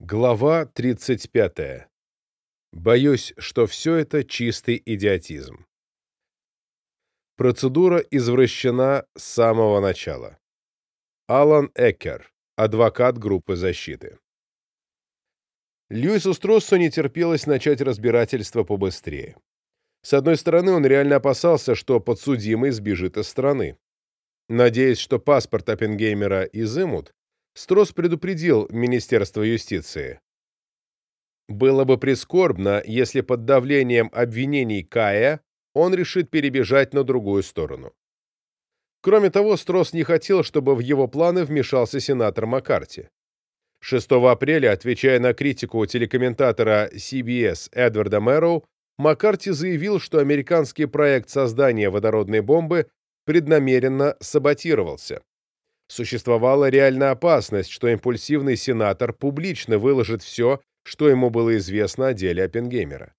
Глава 35. Боюсь, что все это чистый идиотизм. Процедура извращена с самого начала. Алан Эккер, адвокат группы защиты. Льюису Строссу не терпелось начать разбирательство побыстрее. С одной стороны, он реально опасался, что подсудимый сбежит из страны. Надеясь, что паспорт Оппенгеймера изымут, Стросс предупредил Министерство юстиции. Было бы прискорбно, если под давлением обвинений Кая он решит перебежать на другую сторону. Кроме того, Стросс не хотел, чтобы в его планы вмешался сенатор Маккарти. 6 апреля, отвечая на критику телекомментатора CBS Эдварда Мэроу, Маккарти заявил, что американский проект создания водородной бомбы преднамеренно саботировался. Существовала реальная опасность, что импульсивный сенатор публично выложит все, что ему было известно о деле Оппенгеймера.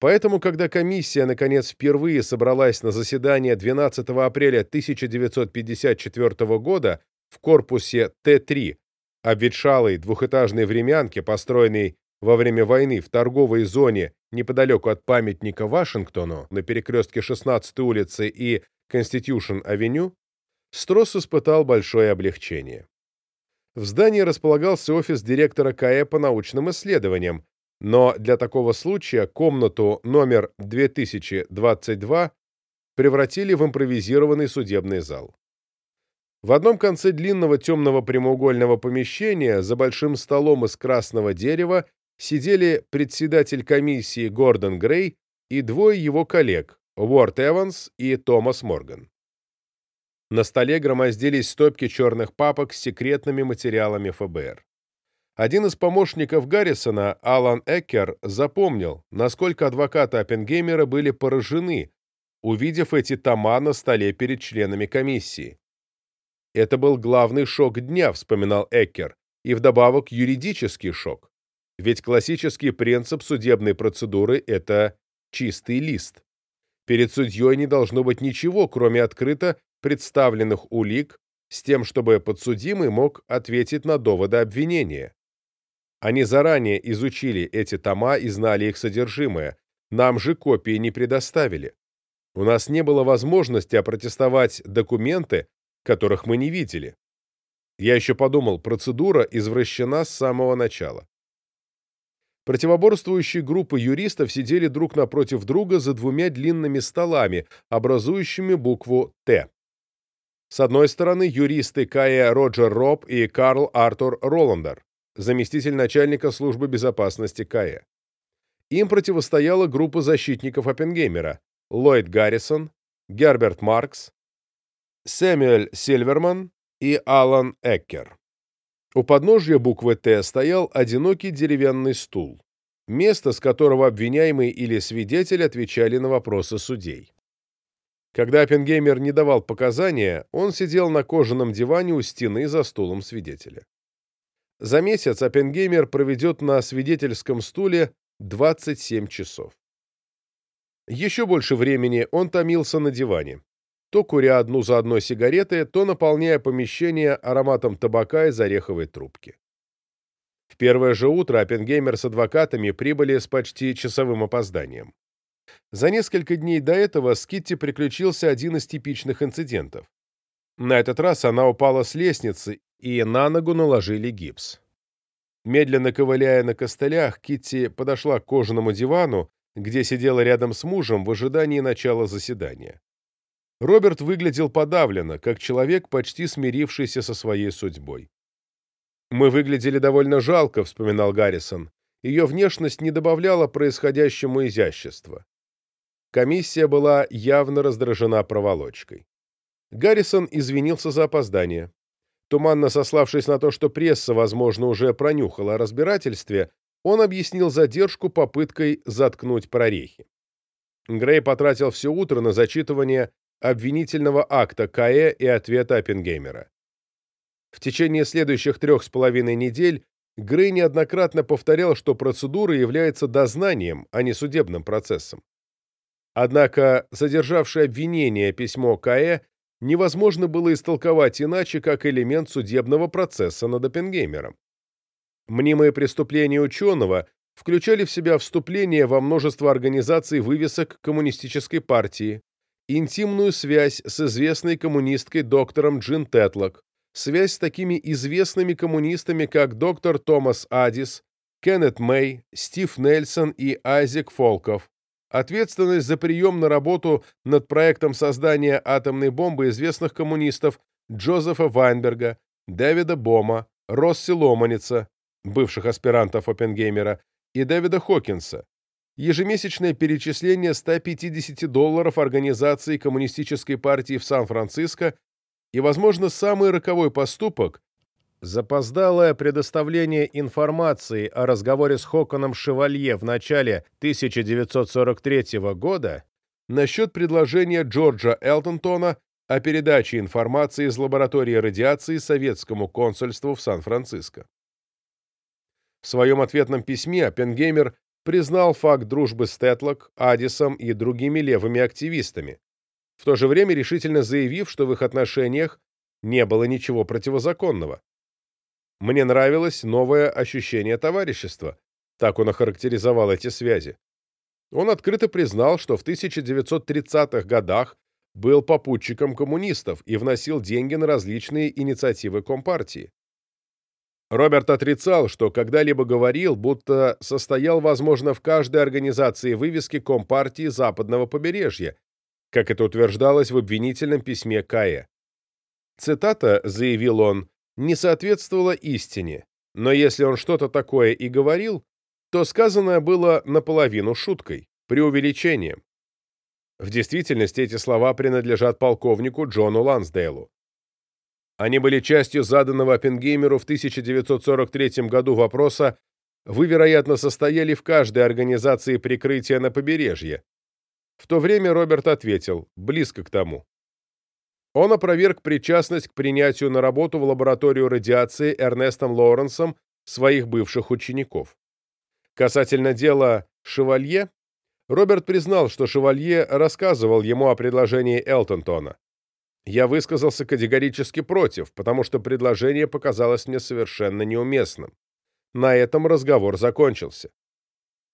Поэтому, когда комиссия, наконец, впервые собралась на заседание 12 апреля 1954 года в корпусе Т-3, обветшалой двухэтажной времянке, построенной во время войны в торговой зоне неподалеку от памятника Вашингтону на перекрестке 16-й улицы и Конститюшн-авеню, Стросс испытал большое облегчение. В здании располагался офис директора КАЭ по научным исследованиям, но для такого случая комнату номер 2022 превратили в импровизированный судебный зал. В одном конце длинного темного прямоугольного помещения за большим столом из красного дерева сидели председатель комиссии Гордон Грей и двое его коллег Уорд Эванс и Томас Морган. На столе громоздились стопки черных папок с секретными материалами ФБР. Один из помощников Гаррисона, Алан Эккер, запомнил, насколько адвокаты Оппенгеймера были поражены, увидев эти тома на столе перед членами комиссии. Это был главный шок дня, вспоминал Эккер, и вдобавок юридический шок. Ведь классический принцип судебной процедуры – это чистый лист. Перед судьей не должно быть ничего, кроме открыто представленных улик с тем, чтобы подсудимый мог ответить на доводы обвинения. Они заранее изучили эти тома и знали их содержимое, нам же копии не предоставили. У нас не было возможности опротестовать документы, которых мы не видели. Я еще подумал, процедура извращена с самого начала. Противоборствующие группы юристов сидели друг напротив друга за двумя длинными столами, образующими букву «Т». С одной стороны, юристы Кая Роджер Роб и Карл Артур Роландер, заместитель начальника службы безопасности Кая. Им противостояла группа защитников Оппенгеймера Ллойд Гаррисон, Герберт Маркс, Сэмюэль Сильверман и Алан Эккер. У подножья буквы «Т» стоял одинокий деревянный стул, место, с которого обвиняемый или свидетель отвечали на вопросы судей. Когда Оппенгеймер не давал показания, он сидел на кожаном диване у стены за стулом свидетеля. За месяц Оппенгеймер проведет на свидетельском стуле 27 часов. Еще больше времени он томился на диване, то куря одну за одной сигареты, то наполняя помещение ароматом табака из ореховой трубки. В первое же утро Оппенгеймер с адвокатами прибыли с почти часовым опозданием. За несколько дней до этого с Китти приключился один из типичных инцидентов. На этот раз она упала с лестницы, и на ногу наложили гипс. Медленно ковыляя на костылях, Китти подошла к кожаному дивану, где сидела рядом с мужем в ожидании начала заседания. Роберт выглядел подавленно, как человек, почти смирившийся со своей судьбой. «Мы выглядели довольно жалко», — вспоминал Гаррисон. Ее внешность не добавляла происходящему изящества. Комиссия была явно раздражена проволочкой. Гаррисон извинился за опоздание. Туманно сославшись на то, что пресса, возможно, уже пронюхала о разбирательстве, он объяснил задержку попыткой заткнуть прорехи. Грей потратил все утро на зачитывание обвинительного акта КАЭ и ответа Оппенгеймера. В течение следующих трех с половиной недель Грей неоднократно повторял, что процедура является дознанием, а не судебным процессом. Однако содержавшее обвинение письмо К.Э. невозможно было истолковать иначе, как элемент судебного процесса над Оппенгеймером. Мнимые преступления ученого включали в себя вступление во множество организаций вывесок коммунистической партии, интимную связь с известной коммунисткой доктором Джин Тетлок, связь с такими известными коммунистами, как доктор Томас Адис, Кеннет Мэй, Стив Нельсон и Айзек Фолков, ответственность за прием на работу над проектом создания атомной бомбы известных коммунистов Джозефа Вайнберга, Дэвида Бома, Росси Ломаница, бывших аспирантов Оппенгеймера, и Дэвида Хокинса, ежемесячное перечисление 150 долларов организации Коммунистической партии в Сан-Франциско и, возможно, самый роковой поступок – запоздалое предоставление информации о разговоре с Хоконом Шевалье в начале 1943 года насчет предложения Джорджа Элтонтона о передаче информации из лаборатории радиации советскому консульству в Сан-Франциско. В своем ответном письме Оппенгеймер признал факт дружбы с Тетлок, Адисом и другими левыми активистами, в то же время решительно заявив, что в их отношениях не было ничего противозаконного. Мне нравилось новое ощущение товарищества, так он охарактеризовал эти связи. Он открыто признал, что в 1930-х годах был попутчиком коммунистов и вносил деньги на различные инициативы Компартии. Роберт отрицал, что когда-либо говорил, будто состоял, возможно, в каждой организации вывески Компартии Западного побережья, как это утверждалось в обвинительном письме Кае. Цитата, заявил он, не соответствовала истине, но если он что-то такое и говорил, то сказанное было наполовину шуткой, преувеличением. В действительности эти слова принадлежат полковнику Джону Лансдейлу. Они были частью заданного Оппенгеймеру в 1943 году вопроса «Вы, вероятно, состояли в каждой организации прикрытия на побережье?» В то время Роберт ответил «Близко к тому». Он опроверг причастность к принятию на работу в лабораторию радиации Эрнестом Лоуренсом своих бывших учеников. Касательно дела Шевалье, Роберт признал, что Шевалье рассказывал ему о предложении Элтонтона. Я высказался категорически против, потому что предложение показалось мне совершенно неуместным. На этом разговор закончился.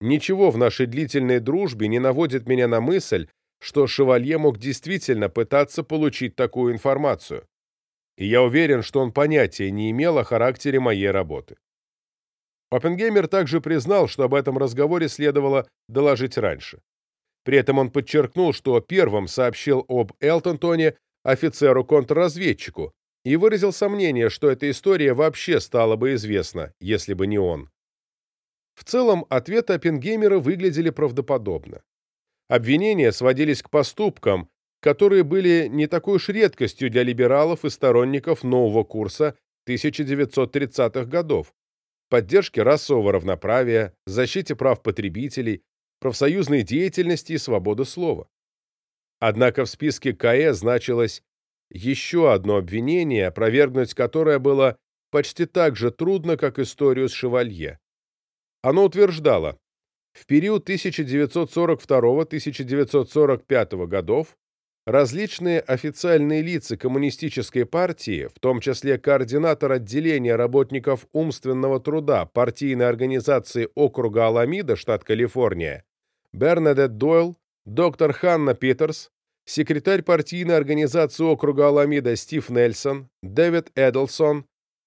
Ничего в нашей длительной дружбе не наводит меня на мысль, что Шевалье мог действительно пытаться получить такую информацию. И я уверен, что он понятия не имел о характере моей работы. Оппенгеймер также признал, что об этом разговоре следовало доложить раньше. При этом он подчеркнул, что первым сообщил об Элтонтоне офицеру-контрразведчику и выразил сомнение, что эта история вообще стала бы известна, если бы не он. В целом, ответы Оппенгеймера выглядели правдоподобно. Обвинения сводились к поступкам, которые были не такой уж редкостью для либералов и сторонников нового курса 1930-х годов, поддержки расового равноправия, защите прав потребителей, профсоюзной деятельности и свободы слова. Однако в списке КАЭ значилось еще одно обвинение, опровергнуть которое было почти так же трудно, как историю с Шевалье. Оно утверждало, в период 1942-1945 годов различные официальные лица коммунистической партии, в том числе координатор отделения работников умственного труда партийной организации округа Аламида, штат Калифорния, Бернадет Дойл, доктор Ханна Питерс, секретарь партийной организации округа Аламида Стив Нельсон, Дэвид Эдлсон,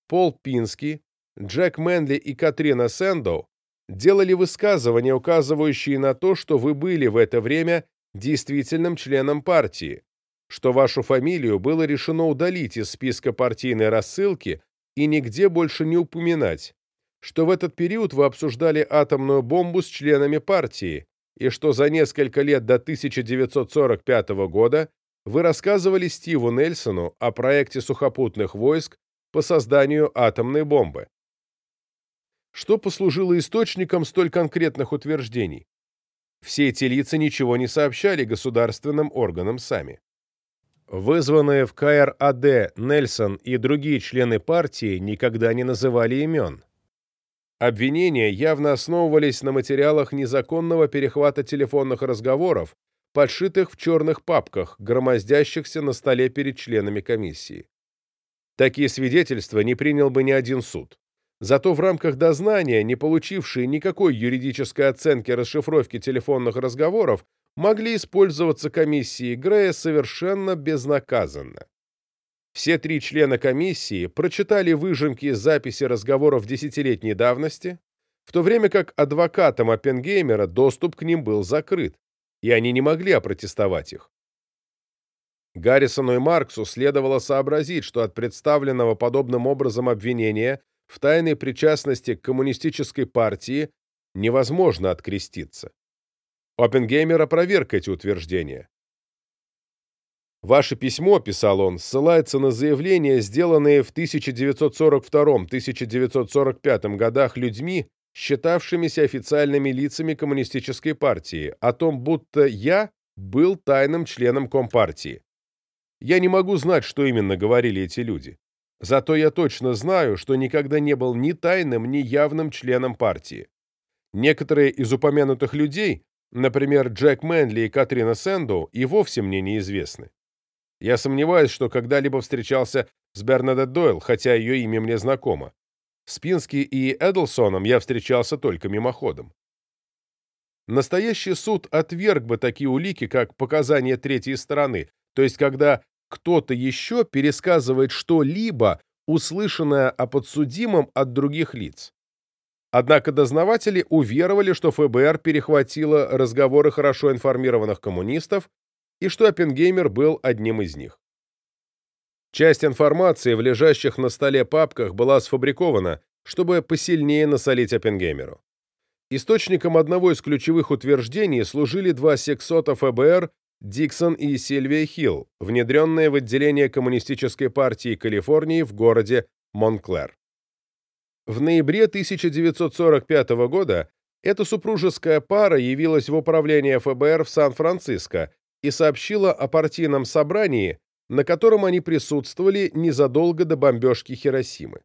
Пол Пински, Джек Мэнли и Катрина Сэндоу делали высказывания, указывающие на то, что вы были в это время действительным членом партии, что вашу фамилию было решено удалить из списка партийной рассылки и нигде больше не упоминать, что в этот период вы обсуждали атомную бомбу с членами партии, и что за несколько лет до 1945 года вы рассказывали Стиву Нельсону о проекте сухопутных войск по созданию атомной бомбы. Что послужило источником столь конкретных утверждений? Все эти лица ничего не сообщали государственным органам сами. Вызванные в КРАД Нельсон и другие члены партии никогда не называли имен. Обвинения явно основывались на материалах незаконного перехвата телефонных разговоров, подшитых в черных папках, громоздящихся на столе перед членами комиссии. Такие свидетельства не принял бы ни один суд. Зато в рамках дознания, не получившие никакой юридической оценки расшифровки телефонных разговоров, могли использоваться комиссией Грея совершенно безнаказанно. Все три члена комиссии прочитали выжимки из записи разговоров десятилетней давности, в то время как адвокатам Оппенгеймера доступ к ним был закрыт, и они не могли опротестовать их. Гаррисону и Марксу следовало сообразить, что от представленного подобным образом обвинения в тайной причастности к коммунистической партии невозможно откреститься. Оппенгеймер опроверг эти утверждения. «Ваше письмо, — писал он, — ссылается на заявления, сделанные в 1942-1945 годах людьми, считавшимися официальными лицами коммунистической партии, о том, будто я был тайным членом Компартии. Я не могу знать, что именно говорили эти люди. Зато я точно знаю, что никогда не был ни тайным, ни явным членом партии. Некоторые из упомянутых людей, например, Джек Мэнли и Катрина Сэндоу, и вовсе мне неизвестны. Я сомневаюсь, что когда-либо встречался с Бернадет Дойл, хотя ее имя мне знакомо. С Пински и Эдлсоном я встречался только мимоходом. Настоящий суд отверг бы такие улики, как показания третьей стороны, то есть когда кто-то еще пересказывает что-либо, услышанное о подсудимом от других лиц. Однако дознаватели уверовали, что ФБР перехватило разговоры хорошо информированных коммунистов и что Оппенгеймер был одним из них. Часть информации в лежащих на столе папках была сфабрикована, чтобы посильнее насолить Оппенгеймеру. Источником одного из ключевых утверждений служили два сексота ФБР Диксон и Сильвия Хилл, внедренные в отделение Коммунистической партии Калифорнии в городе Монклер. В ноябре 1945 года эта супружеская пара явилась в управление ФБР в Сан-Франциско и сообщила о партийном собрании, на котором они присутствовали незадолго до бомбежки Хиросимы.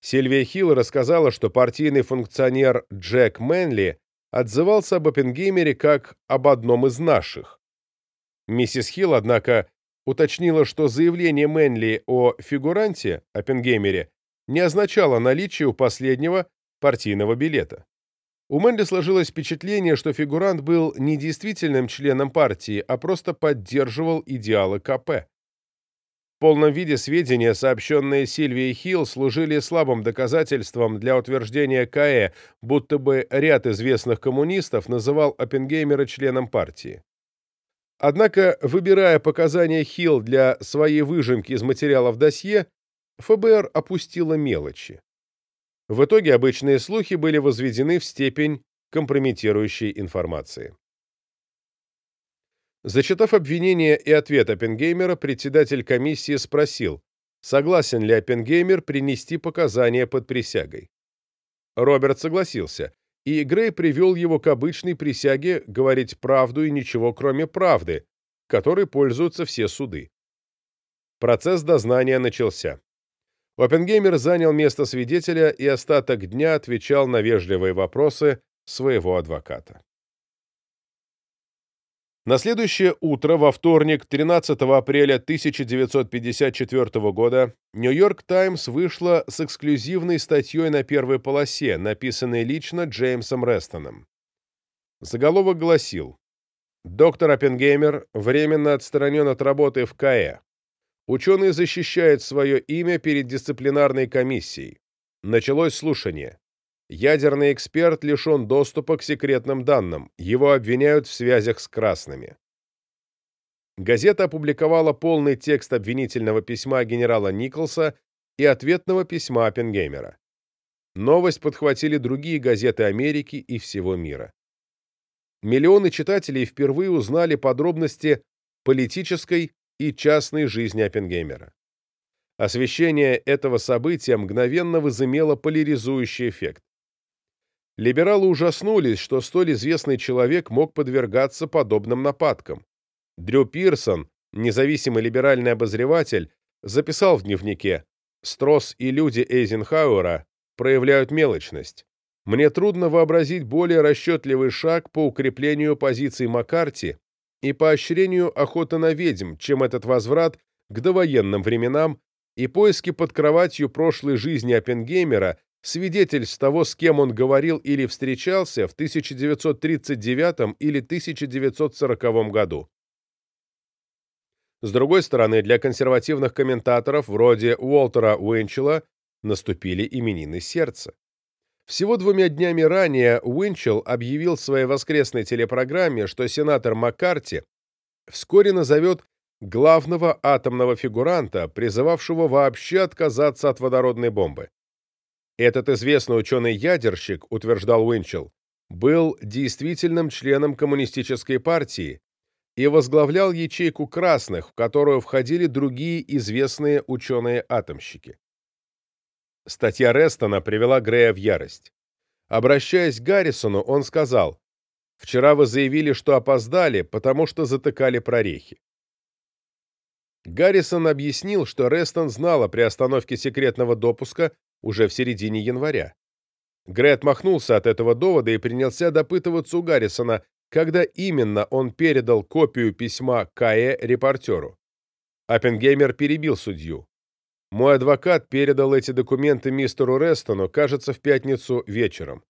Сильвия Хилл рассказала, что партийный функционер Джек Мэнли отзывался об Оппенгеймере как об одном из наших. Миссис Хилл, однако, уточнила, что заявление Мэнли о фигуранте, Оппенгеймере, не означало наличие у последнего партийного билета. У Мэнли сложилось впечатление, что фигурант был не действительным членом партии, а просто поддерживал идеалы КП. В полном виде сведения, сообщенные Сильвией Хилл, служили слабым доказательством для утверждения КЭ, будто бы ряд известных коммунистов называл Оппенгеймера членом партии. Однако, выбирая показания Хилл для своей выжимки из материалов досье, ФБР опустило мелочи. В итоге обычные слухи были возведены в степень компрометирующей информации. Зачитав обвинение и ответ Оппенгеймера, председатель комиссии спросил, согласен ли Оппенгеймер принести показания под присягой. Роберт согласился, и Грей привел его к обычной присяге говорить правду и ничего кроме правды, которой пользуются все суды. Процесс дознания начался. Оппенгеймер занял место свидетеля и остаток дня отвечал на вежливые вопросы своего адвоката. На следующее утро, во вторник, 13 апреля 1954 года, «Нью-Йорк Таймс» вышла с эксклюзивной статьей на первой полосе, написанной лично Джеймсом Рестоном. Заголовок гласил «Доктор Оппенгеймер временно отстранен от работы в КАЭ. Ученый защищает свое имя перед дисциплинарной комиссией. Началось слушание. Ядерный эксперт лишен доступа к секретным данным, его обвиняют в связях с красными. Газета опубликовала полный текст обвинительного письма генерала Николса и ответного письма Оппенгеймера. Новость подхватили другие газеты Америки и всего мира. Миллионы читателей впервые узнали подробности политической и частной жизни Оппенгеймера. Освещение этого события мгновенно возымело поляризующий эффект. Либералы ужаснулись, что столь известный человек мог подвергаться подобным нападкам. Дрю Пирсон, независимый либеральный обозреватель, записал в дневнике «Стросс и люди Эйзенхауэра проявляют мелочность. Мне трудно вообразить более расчетливый шаг по укреплению позиций Маккарти и поощрению охоты на ведьм, чем этот возврат к довоенным временам и поиски под кроватью прошлой жизни Оппенгеймера свидетельств того, с кем он говорил или встречался в 1939 или 1940 году. С другой стороны, для консервативных комментаторов вроде Уолтера Уинчелла наступили именины сердца. Всего двумя днями ранее Уинчелл объявил в своей воскресной телепрограмме, что сенатор Маккарти вскоре назовет главного атомного фигуранта, призывавшего вообще отказаться от водородной бомбы. Этот известный ученый-ядерщик, утверждал Уинчелл, был действительным членом коммунистической партии и возглавлял ячейку красных, в которую входили другие известные ученые-атомщики. Статья Рестона привела Грея в ярость. Обращаясь к Гаррисону, он сказал, «Вчера вы заявили, что опоздали, потому что затыкали прорехи». Гаррисон объяснил, что Рестон знал о приостановке секретного допуска уже в середине января. Грей отмахнулся от этого довода и принялся допытываться у Гаррисона, когда именно он передал копию письма Кае репортеру. Оппенгеймер перебил судью. Мой адвокат передал эти документы мистеру Рестону, кажется, в пятницу вечером.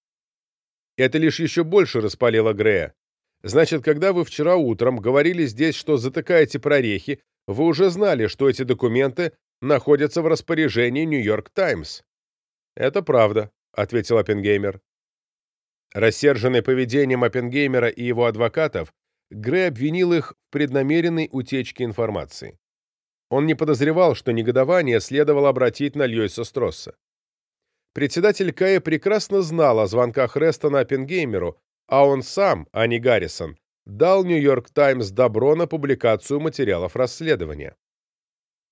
Это лишь еще больше распалило Грея. Значит, когда вы вчера утром говорили здесь, что затыкаете прорехи, вы уже знали, что эти документы находятся в распоряжении Нью-Йорк Таймс. Это правда, ответил Оппенгеймер. Рассерженный поведением Оппенгеймера и его адвокатов, Грей обвинил их в преднамеренной утечке информации. Он не подозревал, что негодование следовало обратить на Льюиса Стросса. Председатель Кая прекрасно знал о звонках Рестона Оппенгеймеру, а он сам, а не Гаррисон, дал «Нью-Йорк Таймс» добро на публикацию материалов расследования.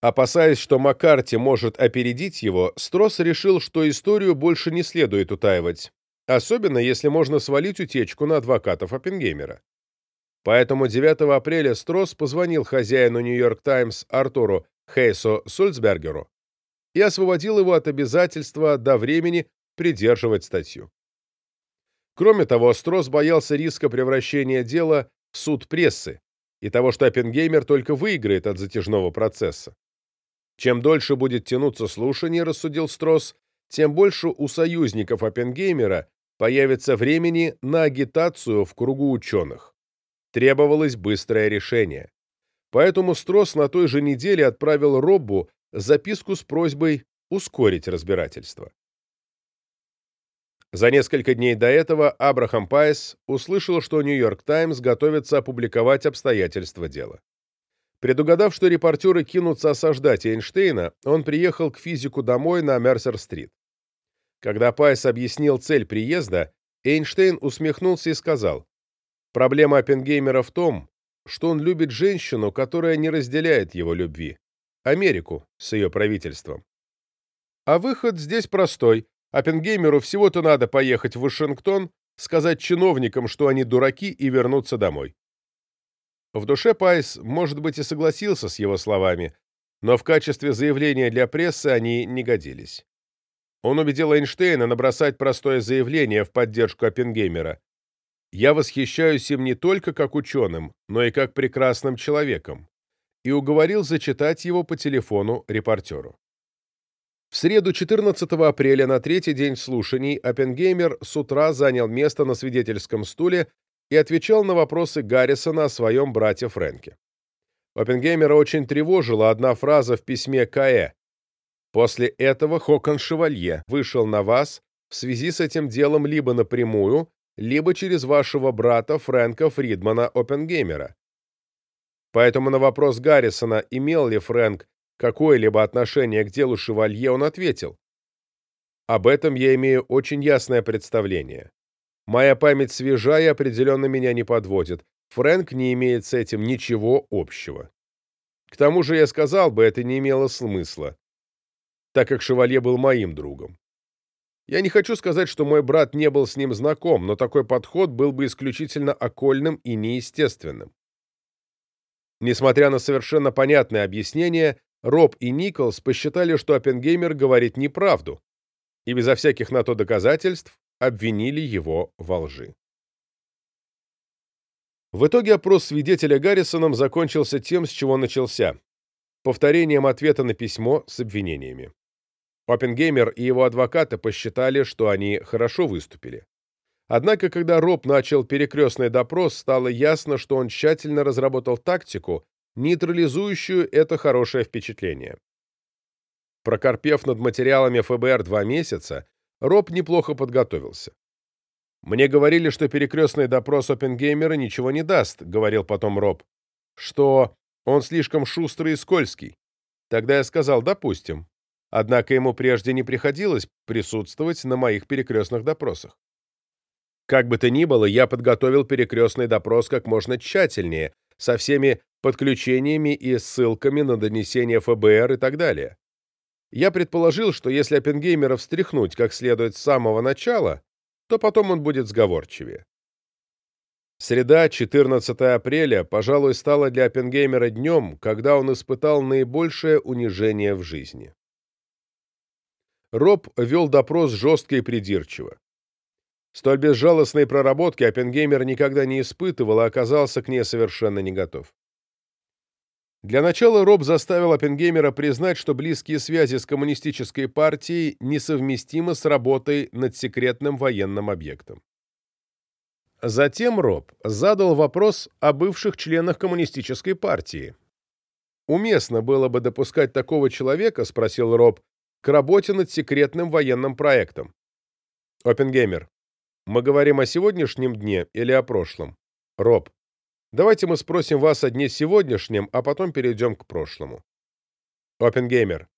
Опасаясь, что Маккарти может опередить его, Стросс решил, что историю больше не следует утаивать, особенно если можно свалить утечку на адвокатов Оппенгеймера. Поэтому 9 апреля Стросс позвонил хозяину «Нью-Йорк Таймс» Артуру Хейсу Сульцбергеру и освободил его от обязательства до времени придерживать статью. Кроме того, Стросс боялся риска превращения дела в суд прессы и того, что Оппенгеймер только выиграет от затяжного процесса. Чем дольше будет тянуться слушание, рассудил Стросс, тем больше у союзников Оппенгеймера появится времени на агитацию в кругу ученых требовалось быстрое решение. Поэтому Строс на той же неделе отправил Роббу записку с просьбой ускорить разбирательство. За несколько дней до этого Абрахам Пайс услышал, что «Нью-Йорк Таймс» готовится опубликовать обстоятельства дела. Предугадав, что репортеры кинутся осаждать Эйнштейна, он приехал к физику домой на Мерсер-стрит. Когда Пайс объяснил цель приезда, Эйнштейн усмехнулся и сказал, Проблема Оппенгеймера в том, что он любит женщину, которая не разделяет его любви. Америку с ее правительством. А выход здесь простой. Оппенгеймеру всего-то надо поехать в Вашингтон, сказать чиновникам, что они дураки, и вернуться домой. В душе Пайс, может быть, и согласился с его словами, но в качестве заявления для прессы они не годились. Он убедил Эйнштейна набросать простое заявление в поддержку Оппенгеймера. Я восхищаюсь им не только как ученым, но и как прекрасным человеком, и уговорил зачитать его по телефону репортеру. В среду 14 апреля на третий день слушаний Оппенгеймер с утра занял место на свидетельском стуле и отвечал на вопросы Гаррисона о своем брате Фрэнке. Оппенгеймера очень тревожила одна фраза в письме К.Э. «После этого Хокон Шевалье вышел на вас в связи с этим делом либо напрямую, либо через вашего брата Фрэнка Фридмана Оппенгеймера. Поэтому на вопрос Гаррисона, имел ли Фрэнк какое-либо отношение к делу Шевалье, он ответил. Об этом я имею очень ясное представление. Моя память свежа и определенно меня не подводит. Фрэнк не имеет с этим ничего общего. К тому же я сказал бы, это не имело смысла, так как Шевалье был моим другом. Я не хочу сказать, что мой брат не был с ним знаком, но такой подход был бы исключительно окольным и неестественным. Несмотря на совершенно понятное объяснение, Роб и Николс посчитали, что Оппенгеймер говорит неправду, и безо всяких на то доказательств обвинили его во лжи. В итоге опрос свидетеля Гаррисоном закончился тем, с чего начался – повторением ответа на письмо с обвинениями. Оппенгеймер и его адвокаты посчитали, что они хорошо выступили. Однако, когда Роб начал перекрестный допрос, стало ясно, что он тщательно разработал тактику, нейтрализующую это хорошее впечатление. Прокорпев над материалами ФБР два месяца, Роб неплохо подготовился. «Мне говорили, что перекрестный допрос Оппенгеймера ничего не даст», — говорил потом Роб, «что он слишком шустрый и скользкий. Тогда я сказал, допустим. Однако ему прежде не приходилось присутствовать на моих перекрестных допросах. Как бы то ни было, я подготовил перекрестный допрос как можно тщательнее, со всеми подключениями и ссылками на донесения ФБР и так далее. Я предположил, что если Оппенгеймера встряхнуть как следует с самого начала, то потом он будет сговорчивее. Среда, 14 апреля, пожалуй, стала для Оппенгеймера днем, когда он испытал наибольшее унижение в жизни. Роб вел допрос жестко и придирчиво. Столь безжалостной проработки Оппенгеймер никогда не испытывал и оказался к ней совершенно не готов. Для начала Роб заставил Оппенгеймера признать, что близкие связи с коммунистической партией несовместимы с работой над секретным военным объектом. Затем Роб задал вопрос о бывших членах коммунистической партии. «Уместно было бы допускать такого человека, — спросил Роб, — к работе над секретным военным проектом?» Оппенгеймер. Мы говорим о сегодняшнем дне или о прошлом? Роб, давайте мы спросим вас о дне сегодняшнем, а потом перейдем к прошлому. Оппенгеймер.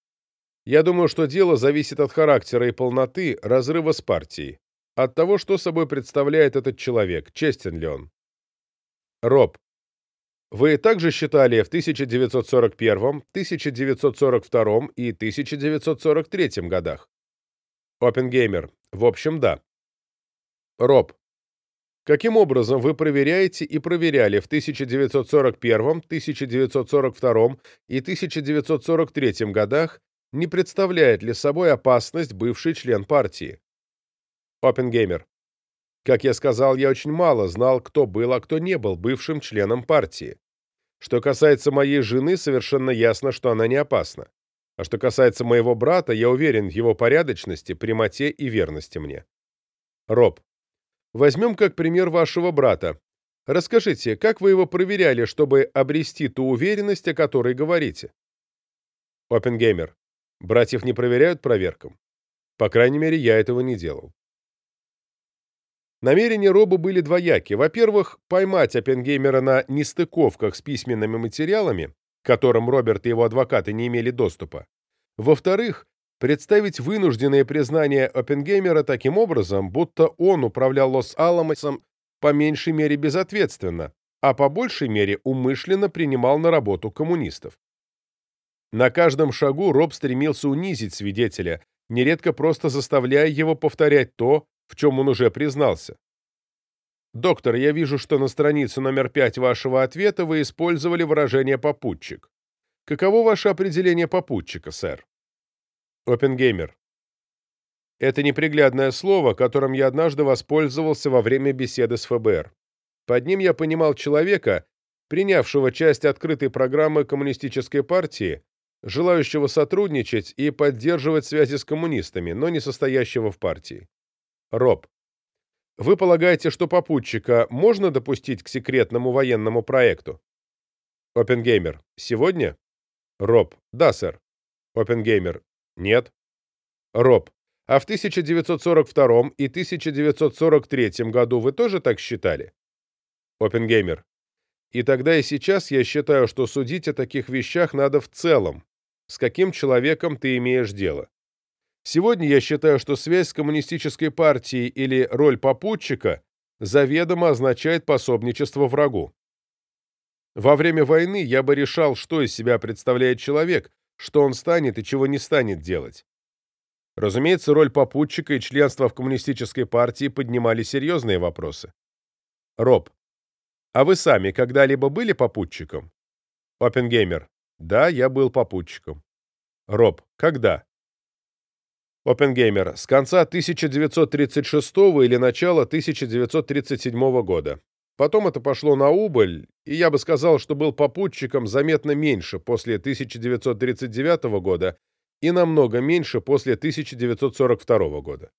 Я думаю, что дело зависит от характера и полноты разрыва с партией, от того, что собой представляет этот человек, честен ли он. Роб. Вы также считали в 1941, 1942 и 1943 годах? Оппенгеймер. В общем, да. Роб, каким образом вы проверяете и проверяли в 1941, 1942 и 1943 годах, не представляет ли собой опасность бывший член партии? Оппенгеймер. Как я сказал, я очень мало знал, кто был, а кто не был бывшим членом партии. Что касается моей жены, совершенно ясно, что она не опасна. А что касается моего брата, я уверен в его порядочности, прямоте и верности мне. Роб. Возьмем как пример вашего брата. Расскажите, как вы его проверяли, чтобы обрести ту уверенность, о которой говорите? Оппенгеймер. Братьев не проверяют проверкам. По крайней мере, я этого не делал. Намерения Роба были двояки. Во-первых, поймать Оппенгеймера на нестыковках с письменными материалами, к которым Роберт и его адвокаты не имели доступа. Во-вторых, представить вынужденное признание Оппенгеймера таким образом, будто он управлял Лос-Аламосом по меньшей мере безответственно, а по большей мере умышленно принимал на работу коммунистов. На каждом шагу Роб стремился унизить свидетеля, нередко просто заставляя его повторять то, в чем он уже признался. «Доктор, я вижу, что на странице номер 5 вашего ответа вы использовали выражение «попутчик». Каково ваше определение попутчика, сэр?» Оппенгеймер. Это неприглядное слово, которым я однажды воспользовался во время беседы с ФБР. Под ним я понимал человека, принявшего часть открытой программы коммунистической партии, желающего сотрудничать и поддерживать связи с коммунистами, но не состоящего в партии. Роб. Вы полагаете, что попутчика можно допустить к секретному военному проекту? Оппенгеймер. Сегодня? Роб. Да, сэр. Оппенгеймер. Нет. Роб, а в 1942 и 1943 году вы тоже так считали? Оппенгеймер. И тогда и сейчас я считаю, что судить о таких вещах надо в целом. С каким человеком ты имеешь дело? Сегодня я считаю, что связь с коммунистической партией или роль попутчика заведомо означает пособничество врагу. Во время войны я бы решал, что из себя представляет человек, что он станет и чего не станет делать. Разумеется, роль попутчика и членство в коммунистической партии поднимали серьезные вопросы. Роб, а вы сами когда-либо были попутчиком? Оппенгеймер, да, я был попутчиком. Роб, когда? Оппенгеймер, с конца 1936 или начала 1937 года. Потом это пошло на убыль, и я бы сказал, что был попутчиком заметно меньше после 1939 года и намного меньше после 1942 года.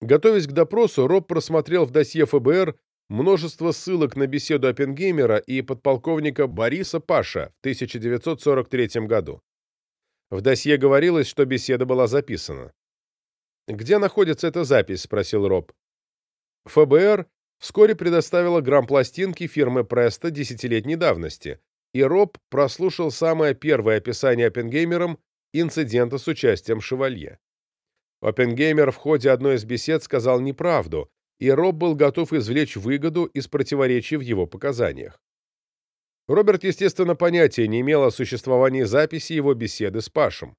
Готовясь к допросу, Роб просмотрел в досье ФБР множество ссылок на беседу Оппенгеймера и подполковника Бориса Паша в 1943 году. В досье говорилось, что беседа была записана. «Где находится эта запись?» — спросил Роб. ФБР вскоре предоставила грамм-пластинки фирмы Преста десятилетней давности, и Роб прослушал самое первое описание Оппенгеймером инцидента с участием Шевалье. Оппенгеймер в ходе одной из бесед сказал неправду, и Роб был готов извлечь выгоду из противоречий в его показаниях. Роберт, естественно, понятия не имел о существовании записи его беседы с Пашем.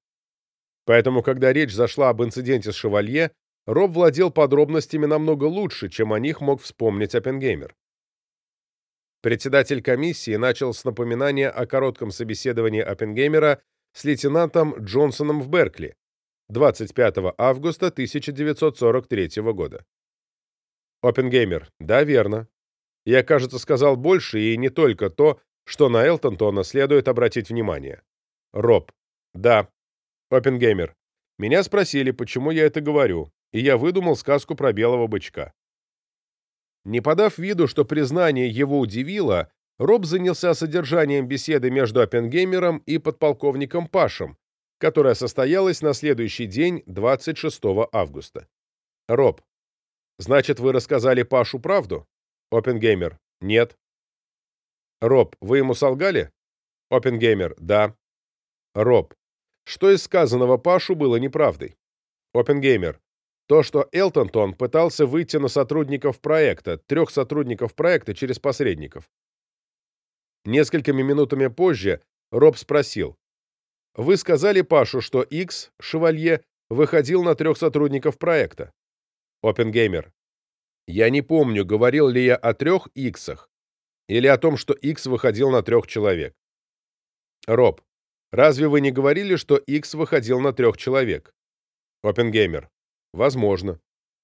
Поэтому, когда речь зашла об инциденте с Шевалье, Роб владел подробностями намного лучше, чем о них мог вспомнить Оппенгеймер. Председатель комиссии начал с напоминания о коротком собеседовании Оппенгеймера с лейтенантом Джонсоном в Беркли, 25 августа 1943 года. Оппенгеймер. Да, верно. Я, кажется, сказал больше и не только то, что на Элтонтона следует обратить внимание. Роб. Да. Оппенгеймер. Меня спросили, почему я это говорю, и я выдумал сказку про белого бычка. Не подав виду, что признание его удивило, Роб занялся содержанием беседы между Оппенгеймером и подполковником Пашем, которая состоялась на следующий день, 26 августа. Роб. Значит, вы рассказали Пашу правду? Опенгеймер. Нет. Роб. Вы ему солгали? Опенгеймер. Да. Роб. Что из сказанного Пашу было неправдой? Опенгеймер. То, что Элтонтон пытался выйти на сотрудников проекта, трех сотрудников проекта через посредников. Несколькими минутами позже Роб спросил, вы сказали Пашу, что X, Шевалье, выходил на трех сотрудников проекта. Опенгеймер. Я не помню, говорил ли я о трех Иксах или о том, что X выходил на трех человек. Роб. Разве вы не говорили, что X выходил на трех человек? Опенгеймер. Возможно.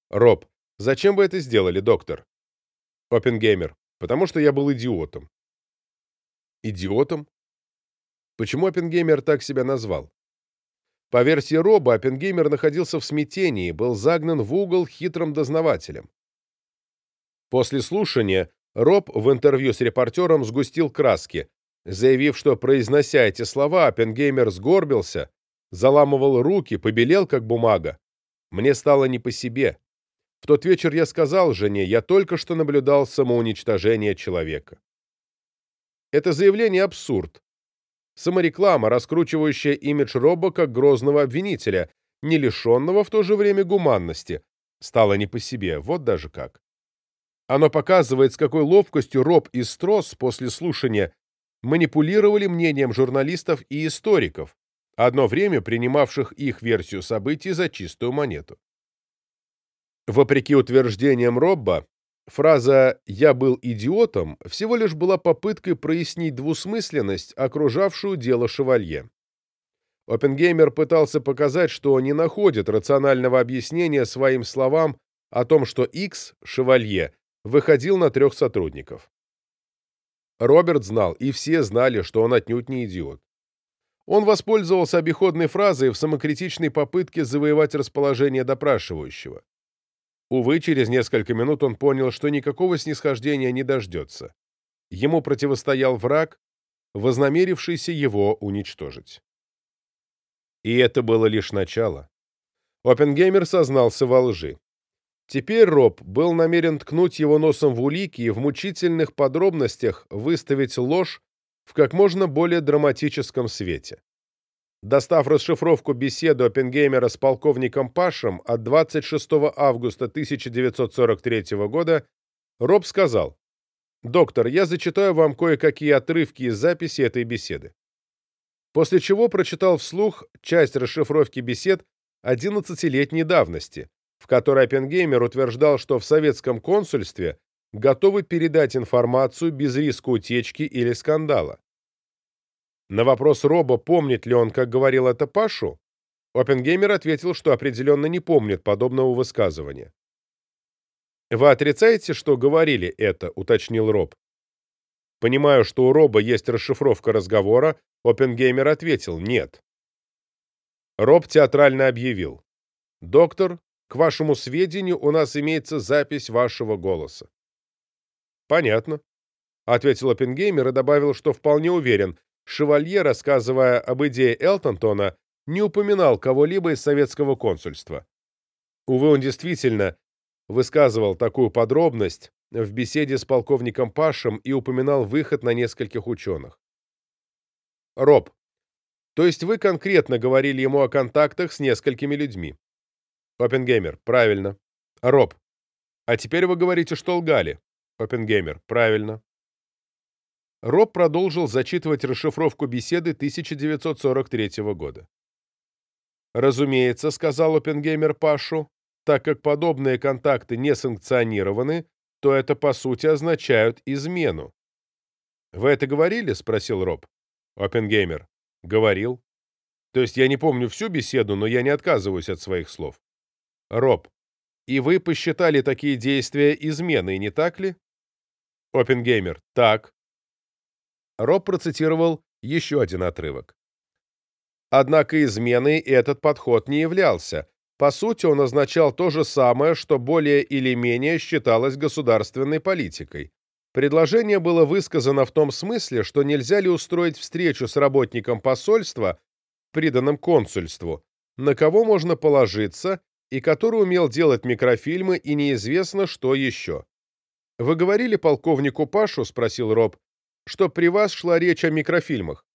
Роб. Зачем вы это сделали, доктор? Опенгеймер. Потому что я был идиотом. Идиотом? Почему Оппенгеймер так себя назвал? По версии Роба, Оппенгеймер находился в смятении, был загнан в угол хитрым дознавателем. После слушания Роб в интервью с репортером сгустил краски, заявив, что, произнося эти слова, Оппенгеймер сгорбился, заламывал руки, побелел, как бумага. Мне стало не по себе. В тот вечер я сказал жене, я только что наблюдал самоуничтожение человека. Это заявление абсурд, самореклама, раскручивающая имидж Роба как грозного обвинителя, не лишенного в то же время гуманности. Стало не по себе, вот даже как. Оно показывает, с какой ловкостью Роб и Стросс после слушания манипулировали мнением журналистов и историков, одно время принимавших их версию событий за чистую монету. Вопреки утверждениям Робба, Фраза «я был идиотом» всего лишь была попыткой прояснить двусмысленность, окружавшую дело Шевалье. Оппенгеймер пытался показать, что не находит рационального объяснения своим словам о том, что X, Шевалье, выходил на трех сотрудников. Роберт знал, и все знали, что он отнюдь не идиот. Он воспользовался обиходной фразой в самокритичной попытке завоевать расположение допрашивающего. Увы, через несколько минут он понял, что никакого снисхождения не дождется. Ему противостоял враг, вознамерившийся его уничтожить. И это было лишь начало. Оппенгеймер сознался во лжи. Теперь Роб был намерен ткнуть его носом в улики и в мучительных подробностях выставить ложь в как можно более драматическом свете. Достав расшифровку беседы Оппенгеймера с полковником Пашем от 26 августа 1943 года, Роб сказал, «Доктор, я зачитаю вам кое-какие отрывки из записи этой беседы». После чего прочитал вслух часть расшифровки бесед 11-летней давности, в которой Оппенгеймер утверждал, что в советском консульстве готовы передать информацию без риска утечки или скандала. На вопрос Роба, помнит ли он, как говорил это Пашу, Оппенгеймер ответил, что определенно не помнит подобного высказывания. «Вы отрицаете, что говорили это?» — уточнил Роб. Понимаю, что у Роба есть расшифровка разговора, Оппенгеймер ответил «нет». Роб театрально объявил. «Доктор, к вашему сведению, у нас имеется запись вашего голоса». «Понятно», — ответил Оппенгеймер и добавил, что вполне уверен, Шевалье, рассказывая об идее Элтонтона, не упоминал кого-либо из советского консульства. Увы, он действительно высказывал такую подробность в беседе с полковником Пашем и упоминал выход на нескольких ученых. Роб, то есть вы конкретно говорили ему о контактах с несколькими людьми? Оппенгеймер, правильно. Роб, а теперь вы говорите, что лгали. Оппенгеймер, правильно. Роб продолжил зачитывать расшифровку беседы 1943 года. «Разумеется», — сказал Оппенгеймер Пашу, «так как подобные контакты не санкционированы, то это, по сути, означают измену». «Вы это говорили?» — спросил Роб. Оппенгеймер. «Говорил». «То есть я не помню всю беседу, но я не отказываюсь от своих слов». Роб. «И вы посчитали такие действия изменой, не так ли?» Оппенгеймер. «Так». Роб процитировал еще один отрывок. Однако изменой этот подход не являлся. По сути, он означал то же самое, что более или менее считалось государственной политикой. Предложение было высказано в том смысле, что нельзя ли устроить встречу с работником посольства, приданным консульству, на кого можно положиться и который умел делать микрофильмы и неизвестно что еще. «Вы говорили полковнику Пашу?» — спросил Роб, — что при вас шла речь о микрофильмах.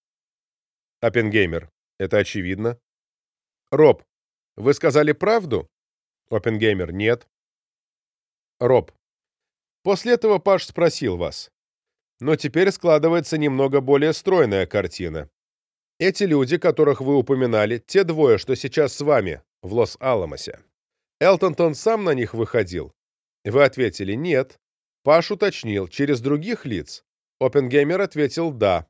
Оппенгеймер. Это очевидно. Роб, вы сказали правду? Оппенгеймер. Нет. Роб. После этого Паш спросил вас. Но теперь складывается немного более стройная картина. Эти люди, которых вы упоминали, те двое, что сейчас с вами, в Лос-Аламосе. Элтонтон сам на них выходил? Вы ответили «нет». Паш уточнил, через других лиц? Оппенгеймер ответил «да».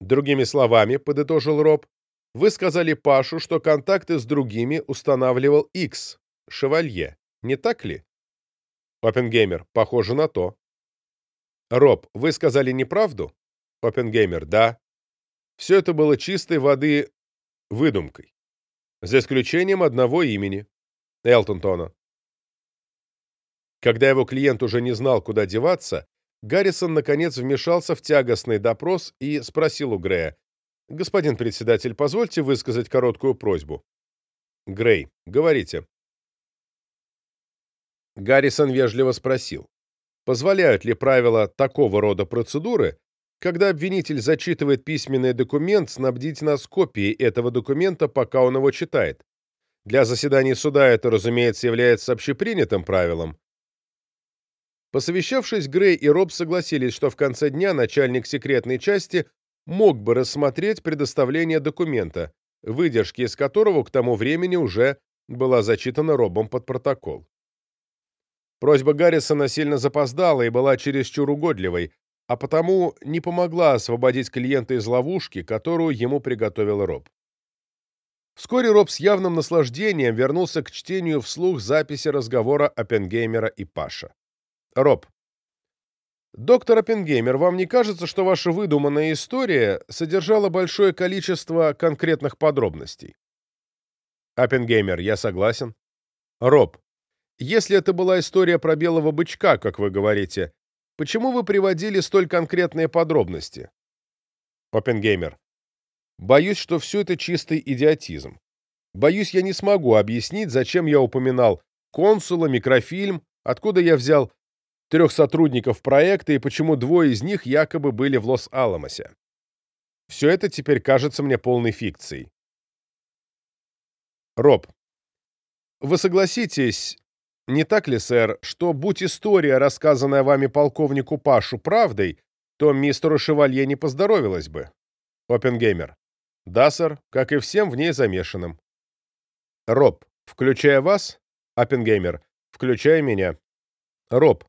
Другими словами, подытожил Роб, вы сказали Пашу, что контакты с другими устанавливал X, Шевалье, не так ли? Оппенгеймер, похоже на то. Роб, вы сказали неправду? Оппенгеймер, да. Все это было чистой воды выдумкой. За исключением одного имени. Элтонтона. Когда его клиент уже не знал, куда деваться, Гаррисон наконец вмешался в тягостный допрос и спросил у Грея, «Господин председатель, позвольте высказать короткую просьбу». «Грей, говорите». Гаррисон вежливо спросил, позволяют ли правила такого рода процедуры, когда обвинитель зачитывает письменный документ, снабдить нас копией этого документа, пока он его читает. Для заседаний суда это, разумеется, является общепринятым правилом. Посовещавшись, Грей и Роб согласились, что в конце дня начальник секретной части мог бы рассмотреть предоставление документа, выдержки из которого к тому времени уже была зачитана Робом под протокол. Просьба Гаррисона сильно запоздала и была чересчур угодливой, а потому не помогла освободить клиента из ловушки, которую ему приготовил Роб. Вскоре Роб с явным наслаждением вернулся к чтению вслух записи разговора Оппенгеймера и Паша. Роб, Доктор Оппенгеймер, вам не кажется, что ваша выдуманная история содержала большое количество конкретных подробностей? Оппенгеймер, я согласен. Роб, если это была история про белого бычка, как вы говорите, почему вы приводили столь конкретные подробности? Оппенгеймер, боюсь, что все это чистый идиотизм. Боюсь, я не смогу объяснить, зачем я упоминал консула, микрофильм, откуда я взял трех сотрудников проекта и почему двое из них якобы были в Лос-Аламосе. Все это теперь кажется мне полной фикцией. Роб, вы согласитесь, не так ли, сэр, что, будь история, рассказанная вами полковнику Пашу, правдой, то мистеру Шевалье не поздоровилось бы? Оппенгеймер. Да, сэр, как и всем в ней замешанным. Роб, включая вас? Оппенгеймер. Включая меня. Роб,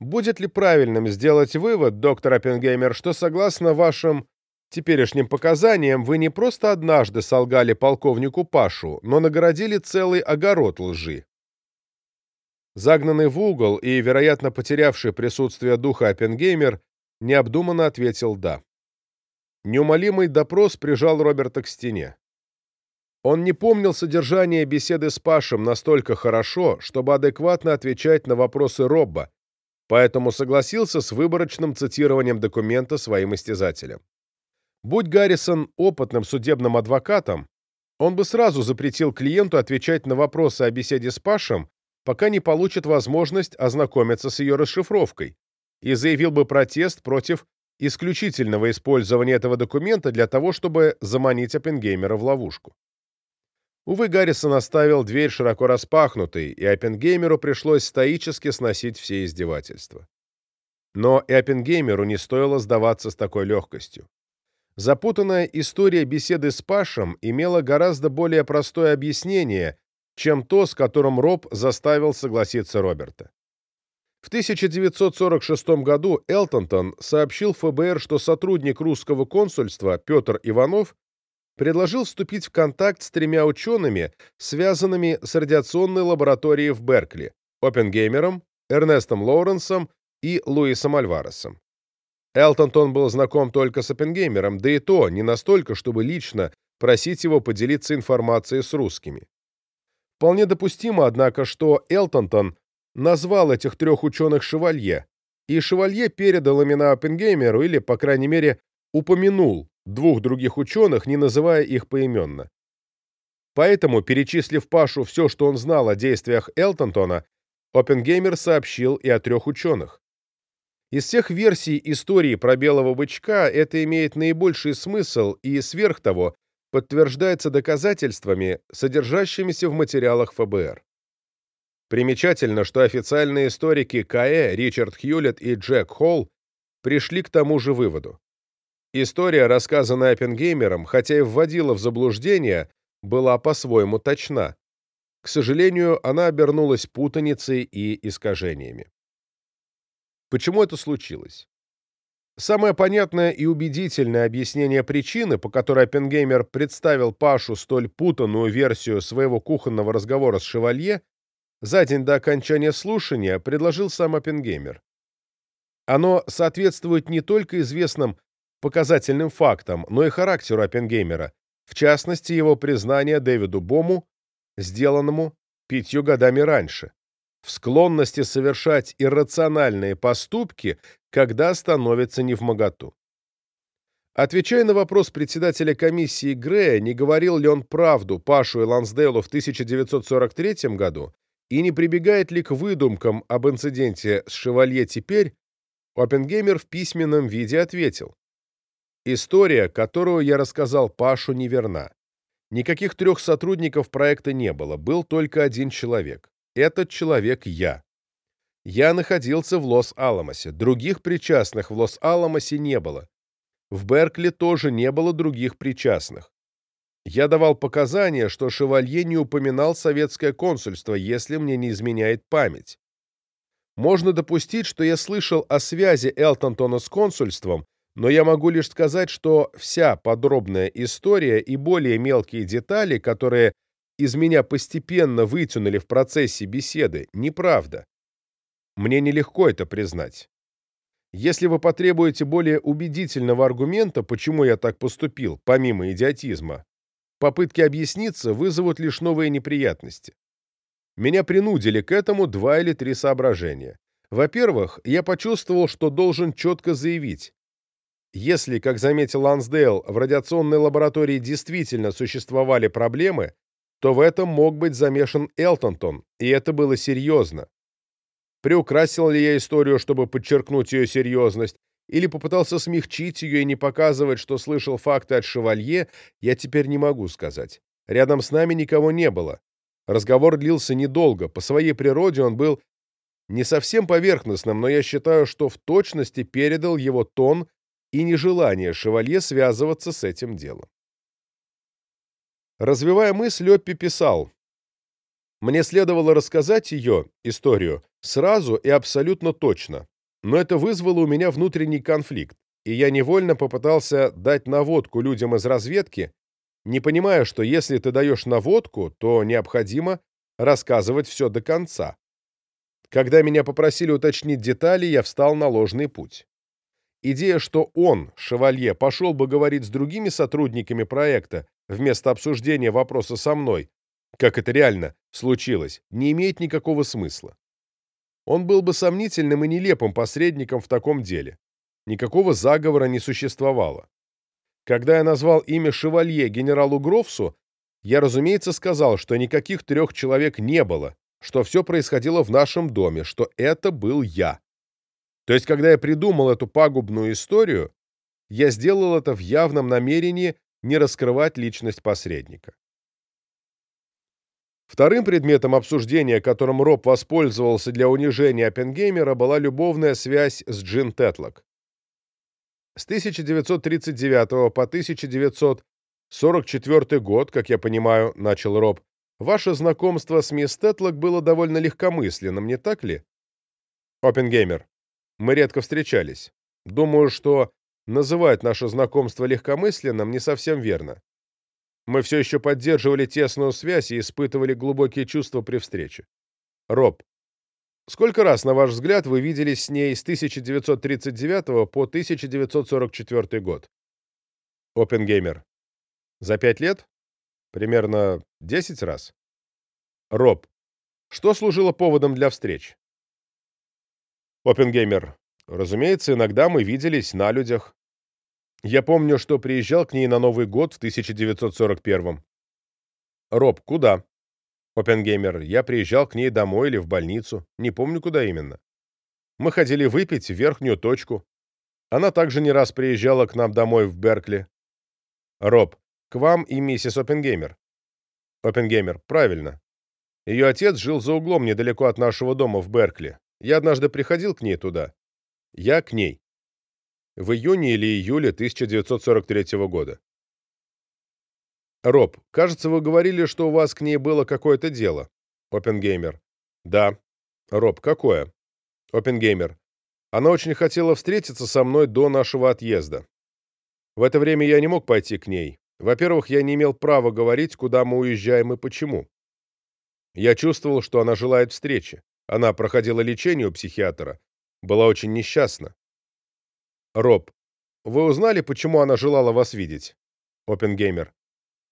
Будет ли правильным сделать вывод, доктор Оппенгеймер, что согласно вашим теперешним показаниям вы не просто однажды солгали полковнику Пашу, но нагородили целый огород лжи? Загнанный в угол и, вероятно, потерявший присутствие духа Оппенгеймер необдуманно ответил «да». Неумолимый допрос прижал Роберта к стене. Он не помнил содержание беседы с Пашем настолько хорошо, чтобы адекватно отвечать на вопросы Робба, поэтому согласился с выборочным цитированием документа своим истязателям. Будь Гаррисон опытным судебным адвокатом, он бы сразу запретил клиенту отвечать на вопросы о беседе с Пашем, пока не получит возможность ознакомиться с ее расшифровкой, и заявил бы протест против исключительного использования этого документа для того, чтобы заманить Оппенгеймера в ловушку. Увы, Гаррисон оставил дверь широко распахнутой, и Оппенгеймеру пришлось стоически сносить все издевательства. Но и Оппенгеймеру не стоило сдаваться с такой легкостью. Запутанная история беседы с Пашем имела гораздо более простое объяснение, чем то, с которым Роб заставил согласиться Роберта. В 1946 году Элтонтон сообщил ФБР, что сотрудник русского консульства Петр Иванов предложил вступить в контакт с тремя учеными, связанными с радиационной лабораторией в Беркли – Оппенгеймером, Эрнестом Лоуренсом и Луисом Альваресом. Элтонтон был знаком только с Оппенгеймером, да и то не настолько, чтобы лично просить его поделиться информацией с русскими. Вполне допустимо, однако, что Элтонтон назвал этих трех ученых шевалье, и шевалье передал имена Оппенгеймеру или, по крайней мере, упомянул двух других ученых, не называя их поименно. Поэтому, перечислив Пашу все, что он знал о действиях Элтонтона, Оппенгеймер сообщил и о трех ученых. Из всех версий истории про белого бычка это имеет наибольший смысл и, сверх того, подтверждается доказательствами, содержащимися в материалах ФБР. Примечательно, что официальные историки КАЭ Ричард Хьюлетт и Джек Холл пришли к тому же выводу. История, рассказанная Оппенгеймером, хотя и вводила в заблуждение, была по-своему точна. К сожалению, она обернулась путаницей и искажениями. Почему это случилось? Самое понятное и убедительное объяснение причины, по которой Оппенгеймер представил Пашу столь путанную версию своего кухонного разговора с Шевалье, за день до окончания слушания предложил сам Оппенгеймер. Оно соответствует не только известным показательным фактам, но и характеру Оппенгеймера, в частности, его признание Дэвиду Бому, сделанному пятью годами раньше, в склонности совершать иррациональные поступки, когда становится невмоготу. Отвечая на вопрос председателя комиссии Грея, не говорил ли он правду Пашу и Лансдейлу в 1943 году и не прибегает ли к выдумкам об инциденте с Шевалье теперь, Оппенгеймер в письменном виде ответил. История, которую я рассказал Пашу, неверна. Никаких трех сотрудников проекта не было, был только один человек. Этот человек я. Я находился в Лос-Аламосе. Других причастных в Лос-Аламосе не было. В Беркли тоже не было других причастных. Я давал показания, что Шевалье не упоминал советское консульство, если мне не изменяет память. Можно допустить, что я слышал о связи Элтонтона с консульством, но я могу лишь сказать, что вся подробная история и более мелкие детали, которые из меня постепенно вытянули в процессе беседы, неправда. Мне нелегко это признать. Если вы потребуете более убедительного аргумента, почему я так поступил, помимо идиотизма, попытки объясниться вызовут лишь новые неприятности. Меня принудили к этому два или три соображения. Во-первых, я почувствовал, что должен четко заявить, если, как заметил Лансдейл, в радиационной лаборатории действительно существовали проблемы, то в этом мог быть замешан Элтонтон, и это было серьезно. Приукрасил ли я историю, чтобы подчеркнуть ее серьезность, или попытался смягчить ее и не показывать, что слышал факты от шевалье, я теперь не могу сказать. Рядом с нами никого не было. Разговор длился недолго, по своей природе он был не совсем поверхностным, но я считаю, что в точности передал его тон и нежелание шевалье связываться с этим делом. Развивая мысль, Оппи писал, «Мне следовало рассказать ее, историю, сразу и абсолютно точно, но это вызвало у меня внутренний конфликт, и я невольно попытался дать наводку людям из разведки, не понимая, что если ты даешь наводку, то необходимо рассказывать все до конца. Когда меня попросили уточнить детали, я встал на ложный путь. Идея, что он, Шевалье, пошел бы говорить с другими сотрудниками проекта, вместо обсуждения вопроса со мной, как это реально случилось, не имеет никакого смысла. Он был бы сомнительным и нелепым посредником в таком деле. Никакого заговора не существовало. Когда я назвал имя Шевалье генералу Грофсу, я, разумеется, сказал, что никаких трех человек не было, что все происходило в нашем доме, что это был я. То есть, когда я придумал эту пагубную историю, я сделал это в явном намерении не раскрывать личность посредника. Вторым предметом обсуждения, которым Роб воспользовался для унижения Оппенгеймера, была любовная связь с Джин Тетлок. С 1939 по 1944 год, как я понимаю, начал Роб, ваше знакомство с мисс Тетлок было довольно легкомысленным, не так ли? Оппенгеймер. Мы редко встречались. Думаю, что называть наше знакомство легкомысленным не совсем верно. Мы все еще поддерживали тесную связь и испытывали глубокие чувства при встрече. Роб, сколько раз, на ваш взгляд, вы виделись с ней с 1939 по 1944 год? Опенгеймер. За пять лет? Примерно 10 раз. Роб, что служило поводом для встреч? Опенгеймер. Разумеется, иногда мы виделись на людях. Я помню, что приезжал к ней на Новый год в 1941-м. Роб, куда? Опенгеймер, я приезжал к ней домой или в больницу. Не помню, куда именно. Мы ходили выпить в верхнюю точку. Она также не раз приезжала к нам домой в Беркли. Роб, к вам и миссис Опенгеймер. Опенгеймер, правильно. Ее отец жил за углом недалеко от нашего дома в Беркли. Я однажды приходил к ней туда. Я к ней в июне или июле 1943 года. Роб, кажется, вы говорили, что у вас к ней было какое-то дело. Опенгеймер. Да. Роб, какое? Опенгеймер. Она очень хотела встретиться со мной до нашего отъезда. В это время я не мог пойти к ней. Во-первых, я не имел права говорить, куда мы уезжаем и почему. Я чувствовал, что она желает встречи. Она проходила лечение у психиатра, была очень несчастна. Роб, вы узнали, почему она желала вас видеть? Опенгеймер.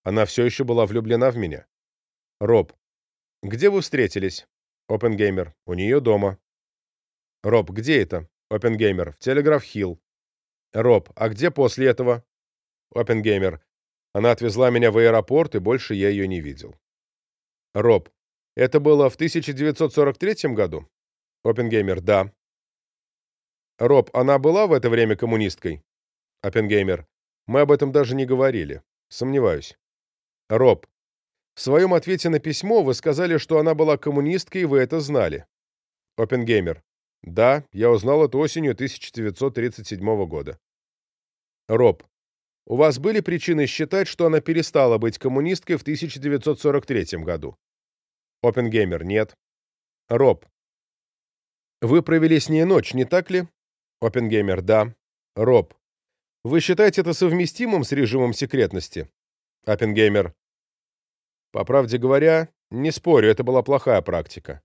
Она все еще была влюблена в меня. Роб. Где вы встретились? Опенгеймер. У нее дома. Роб. Где это? Опенгеймер. В Телеграф-Хилл. Роб. А где после этого? Опенгеймер. Она отвезла меня в аэропорт, и больше я ее не видел. Роб. Это было в 1943 году? Опенгеймер. Да. Роб, она была в это время коммунисткой? Оппенгеймер. Мы об этом даже не говорили. Сомневаюсь. Роб. В своем ответе на письмо вы сказали, что она была коммунисткой, и вы это знали. Оппенгеймер. Да, я узнал это осенью 1937 года. Роб. У вас были причины считать, что она перестала быть коммунисткой в 1943 году? Оппенгеймер. Нет. Роб. Вы провели с ней ночь, не так ли? Оппенгеймер, да. Роб. Вы считаете это совместимым с режимом секретности? Оппенгеймер. По правде говоря, не спорю, это была плохая практика.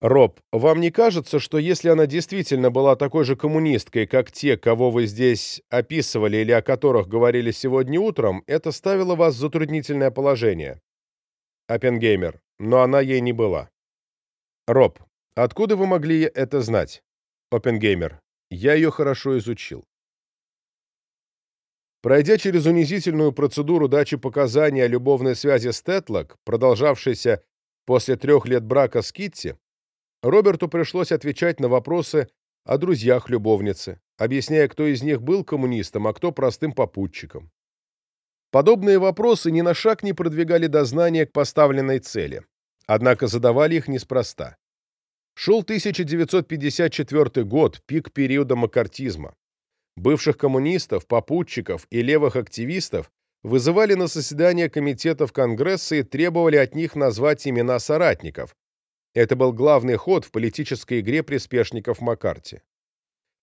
Роб, вам не кажется, что если она действительно была такой же коммунисткой, как те, кого вы здесь описывали или о которых говорили сегодня утром, это ставило вас в затруднительное положение? Оппенгеймер. Но она ей не была. Роб, откуда вы могли это знать? Оппенгеймер. Я ее хорошо изучил. Пройдя через унизительную процедуру дачи показаний о любовной связи с Тетлок, продолжавшейся после трех лет брака с Китти, Роберту пришлось отвечать на вопросы о друзьях любовницы, объясняя, кто из них был коммунистом, а кто простым попутчиком. Подобные вопросы ни на шаг не продвигали дознание к поставленной цели, однако задавали их неспроста. Шел 1954 год, пик периода макартизма. Бывших коммунистов, попутчиков и левых активистов вызывали на заседания комитетов Конгресса и требовали от них назвать имена соратников. Это был главный ход в политической игре приспешников Маккарти.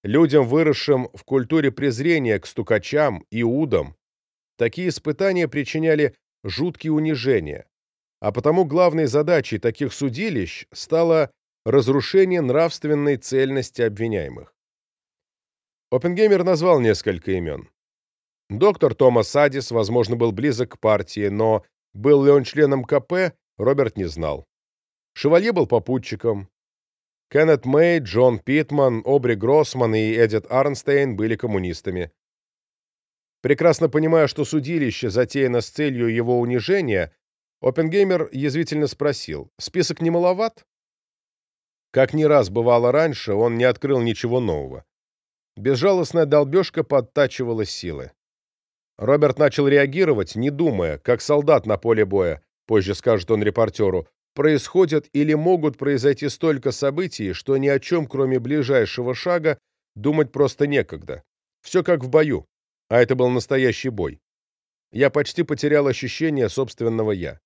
Людям, выросшим в культуре презрения к стукачам, иудам, такие испытания причиняли жуткие унижения, а потому главной задачей таких судилищ стало разрушение нравственной цельности обвиняемых. Оппенгеймер назвал несколько имен. Доктор Томас Адис, возможно, был близок к партии, но был ли он членом КП, Роберт не знал. Шевалье был попутчиком. Кеннет Мэй, Джон Питман, Обри Гроссман и Эдит Арнстейн были коммунистами. Прекрасно понимая, что судилище затеяно с целью его унижения, Оппенгеймер язвительно спросил, «Список не маловат?» Как не раз бывало раньше, он не открыл ничего нового. Безжалостная долбежка подтачивала силы. Роберт начал реагировать, не думая, как солдат на поле боя, позже скажет он репортеру, происходят или могут произойти столько событий, что ни о чем, кроме ближайшего шага, думать просто некогда. Все как в бою, а это был настоящий бой. Я почти потерял ощущение собственного «я».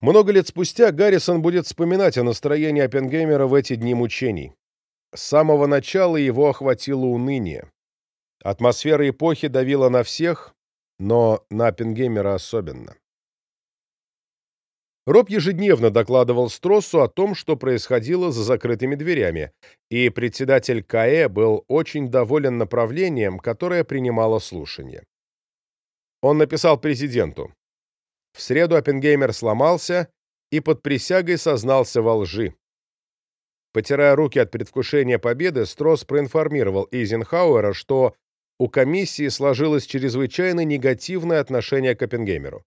Много лет спустя Гаррисон будет вспоминать о настроении Оппенгеймера в эти дни мучений. С самого начала его охватило уныние. Атмосфера эпохи давила на всех, но на Оппенгеймера особенно. Роб ежедневно докладывал Строссу о том, что происходило за закрытыми дверями, и председатель КАЭ был очень доволен направлением, которое принимало слушание. Он написал президенту. В среду Оппенгеймер сломался и под присягой сознался во лжи. Потирая руки от предвкушения победы, Стросс проинформировал Эйзенхауэра, что у комиссии сложилось чрезвычайно негативное отношение к Оппенгеймеру.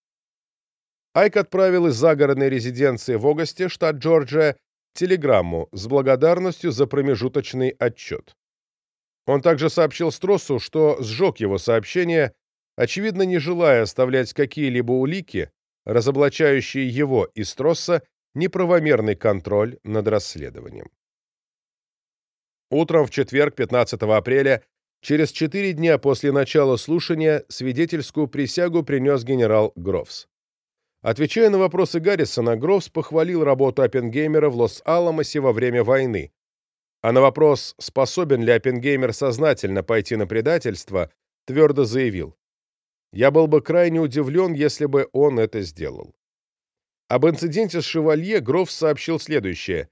Айк отправил из загородной резиденции в Огасте, штат Джорджия, телеграмму с благодарностью за промежуточный отчет. Он также сообщил Строссу, что сжег его сообщение, очевидно, не желая оставлять какие-либо улики, разоблачающие его и Стросса неправомерный контроль над расследованием. Утром в четверг, 15 апреля, через четыре дня после начала слушания, свидетельскую присягу принес генерал Грофс. Отвечая на вопросы Гаррисона, Грофс похвалил работу Оппенгеймера в Лос-Аламосе во время войны. А на вопрос, способен ли Оппенгеймер сознательно пойти на предательство, твердо заявил. «Я был бы крайне удивлен, если бы он это сделал». Об инциденте с Шевалье Грофс сообщил следующее.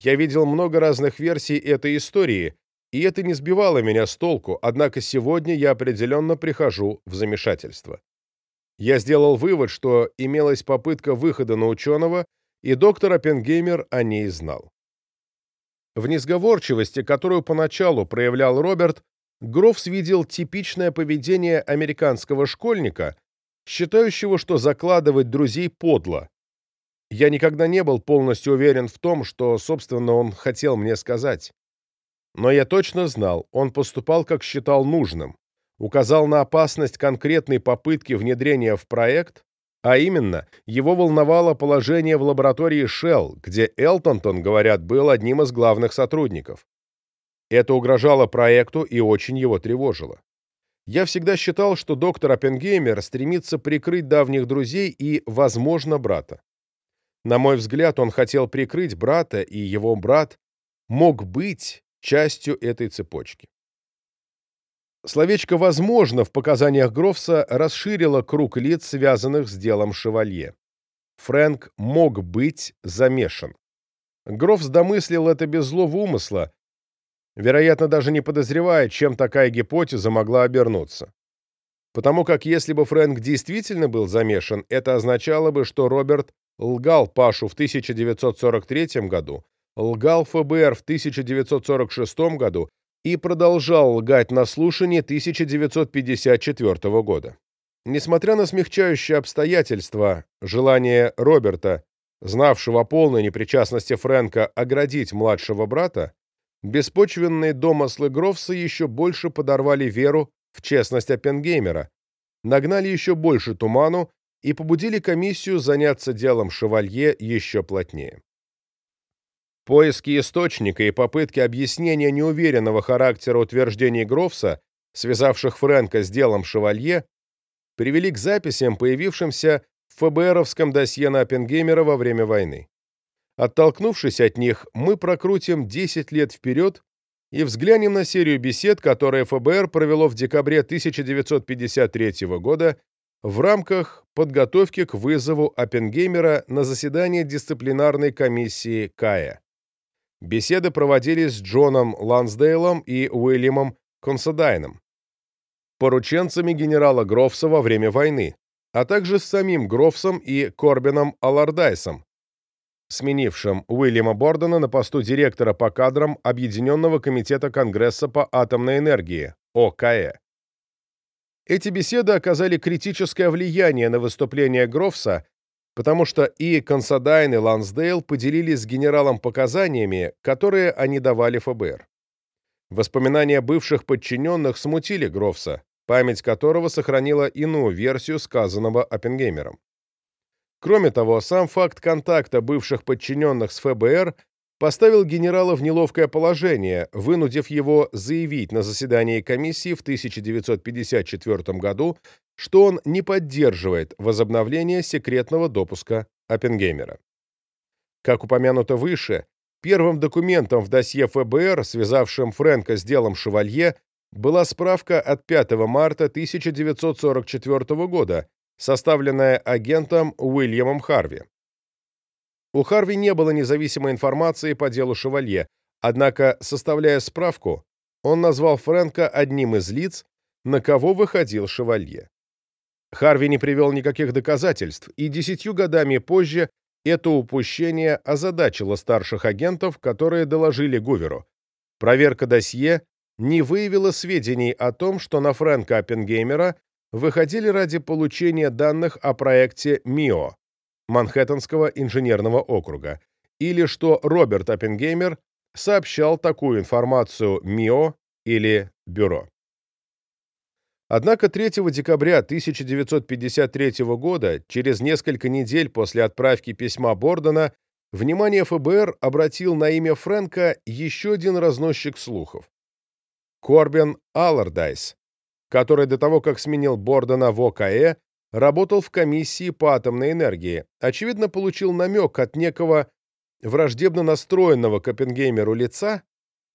«Я видел много разных версий этой истории, и это не сбивало меня с толку, однако сегодня я определенно прихожу в замешательство». Я сделал вывод, что имелась попытка выхода на ученого, и доктор Оппенгеймер о ней знал. В несговорчивости, которую поначалу проявлял Роберт, Грофс видел типичное поведение американского школьника, считающего, что закладывать друзей подло. Я никогда не был полностью уверен в том, что, собственно, он хотел мне сказать. Но я точно знал, он поступал, как считал нужным указал на опасность конкретной попытки внедрения в проект, а именно, его волновало положение в лаборатории Shell, где Элтонтон, говорят, был одним из главных сотрудников. Это угрожало проекту и очень его тревожило. Я всегда считал, что доктор Оппенгеймер стремится прикрыть давних друзей и, возможно, брата. На мой взгляд, он хотел прикрыть брата, и его брат мог быть частью этой цепочки. Словечко «возможно» в показаниях Грофса расширило круг лиц, связанных с делом Шевалье. Фрэнк мог быть замешан. Грофс домыслил это без злого умысла, вероятно, даже не подозревая, чем такая гипотеза могла обернуться. Потому как если бы Фрэнк действительно был замешан, это означало бы, что Роберт лгал Пашу в 1943 году, лгал ФБР в 1946 году и продолжал лгать на слушании 1954 года. Несмотря на смягчающие обстоятельства, желание Роберта, знавшего о полной непричастности Фрэнка, оградить младшего брата, беспочвенные домыслы Грофса еще больше подорвали веру в честность Оппенгеймера, нагнали еще больше туману и побудили комиссию заняться делом Шевалье еще плотнее. Поиски источника и попытки объяснения неуверенного характера утверждений Грофса, связавших Фрэнка с делом Шевалье, привели к записям, появившимся в ФБРовском досье на Оппенгеймера во время войны. Оттолкнувшись от них, мы прокрутим 10 лет вперед и взглянем на серию бесед, которые ФБР провело в декабре 1953 года в рамках подготовки к вызову Оппенгеймера на заседание дисциплинарной комиссии КАЭ. Беседы проводились с Джоном Лансдейлом и Уильямом Консадайном. порученцами генерала Грофса во время войны, а также с самим Грофсом и Корбином Аллардайсом, сменившим Уильяма Бордена на посту директора по кадрам Объединенного комитета Конгресса по атомной энергии, ОКЭ. Эти беседы оказали критическое влияние на выступление Грофса, потому что и Консадайн, и Лансдейл поделились с генералом показаниями, которые они давали ФБР. Воспоминания бывших подчиненных смутили Грофса, память которого сохранила иную версию сказанного Оппенгеймером. Кроме того, сам факт контакта бывших подчиненных с ФБР поставил генерала в неловкое положение, вынудив его заявить на заседании комиссии в 1954 году, что он не поддерживает возобновление секретного допуска Оппенгеймера. Как упомянуто выше, первым документом в досье ФБР, связавшим Фрэнка с делом Шевалье, была справка от 5 марта 1944 года, составленная агентом Уильямом Харви. У Харви не было независимой информации по делу Шевалье, однако, составляя справку, он назвал Фрэнка одним из лиц, на кого выходил Шевалье. Харви не привел никаких доказательств, и десятью годами позже это упущение озадачило старших агентов, которые доложили Гуверу. Проверка досье не выявила сведений о том, что на Фрэнка Оппенгеймера выходили ради получения данных о проекте МИО, Манхэттенского инженерного округа, или что Роберт Оппенгеймер сообщал такую информацию МИО или Бюро. Однако 3 декабря 1953 года, через несколько недель после отправки письма Бордена, внимание ФБР обратил на имя Фрэнка еще один разносчик слухов. Корбин Аллардайс, который до того, как сменил Бордена в ОКЭ, работал в комиссии по атомной энергии, очевидно, получил намек от некого враждебно настроенного к Оппенгеймеру лица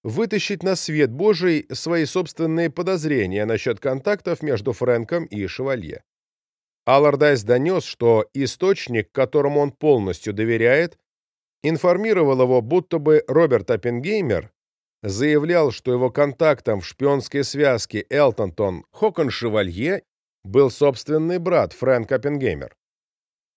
вытащить на свет Божий свои собственные подозрения насчет контактов между Фрэнком и Шевалье. Аллардайс донес, что источник, которому он полностью доверяет, информировал его, будто бы Роберт Оппенгеймер заявлял, что его контактом в шпионской связке Элтонтон-Хокон-Шевалье был собственный брат Фрэнк Оппенгеймер.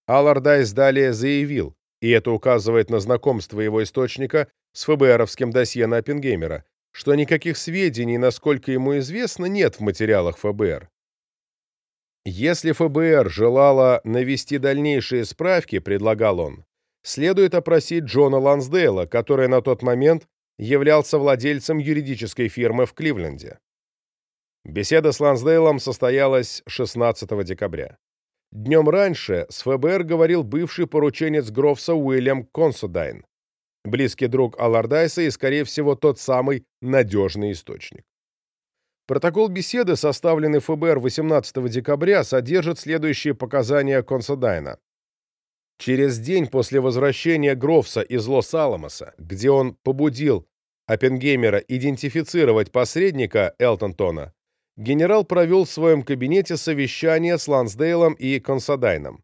Аллардайс далее заявил, и это указывает на знакомство его источника с ФБРовским досье на Оппенгеймера, что никаких сведений, насколько ему известно, нет в материалах ФБР. Если ФБР желала навести дальнейшие справки, предлагал он, следует опросить Джона Лансдейла, который на тот момент являлся владельцем юридической фирмы в Кливленде. Беседа с Лансдейлом состоялась 16 декабря. Днем раньше с ФБР говорил бывший порученец Грофса Уильям Консудайн, близкий друг Аллардайса и, скорее всего, тот самый надежный источник. Протокол беседы, составленный ФБР 18 декабря, содержит следующие показания Консудайна. Через день после возвращения Грофса из Лос-Аламоса, где он побудил Оппенгеймера идентифицировать посредника Элтонтона, генерал провел в своем кабинете совещание с Лансдейлом и Консадайном.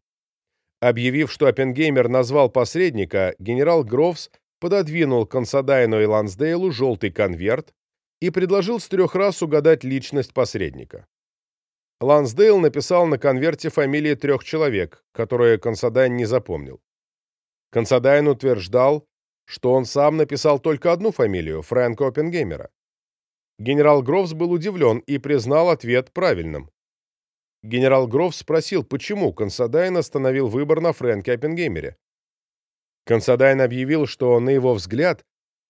Объявив, что Оппенгеймер назвал посредника, генерал Грофс пододвинул Консадайну и Лансдейлу желтый конверт и предложил с трех раз угадать личность посредника. Лансдейл написал на конверте фамилии трех человек, которые Консадайн не запомнил. Консадайн утверждал, что он сам написал только одну фамилию – Фрэнка Оппенгеймера. Генерал Грофс был удивлен и признал ответ правильным. Генерал Грофс спросил, почему Консадайн остановил выбор на Фрэнке Оппенгеймере. Консадайн объявил, что, на его взгляд,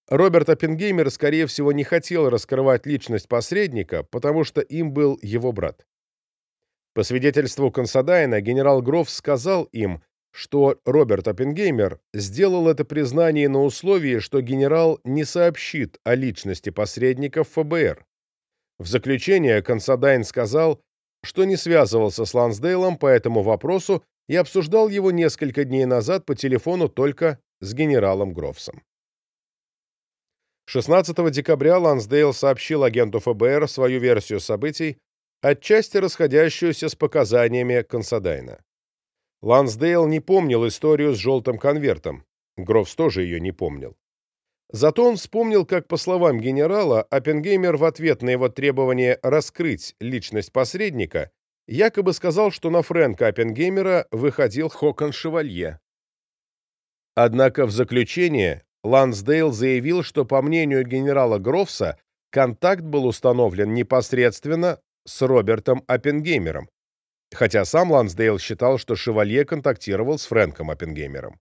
Роберт Оппенгеймер, скорее всего, не хотел раскрывать личность посредника, потому что им был его брат. По свидетельству Консадайна, генерал Грофс сказал им, что Роберт Оппенгеймер сделал это признание на условии, что генерал не сообщит о личности посредников ФБР. В заключение Консадайн сказал, что не связывался с Лансдейлом по этому вопросу и обсуждал его несколько дней назад по телефону только с генералом Грофсом. 16 декабря Лансдейл сообщил агенту ФБР свою версию событий, отчасти расходящуюся с показаниями Консадайна. Лансдейл не помнил историю с желтым конвертом. Грофс тоже ее не помнил. Зато он вспомнил, как, по словам генерала, Оппенгеймер в ответ на его требование раскрыть личность посредника якобы сказал, что на Фрэнка Оппенгеймера выходил Хокон Шевалье. Однако в заключение Лансдейл заявил, что, по мнению генерала Грофса, контакт был установлен непосредственно с Робертом Оппенгеймером, хотя сам Лансдейл считал, что Шевалье контактировал с Фрэнком Оппенгеймером.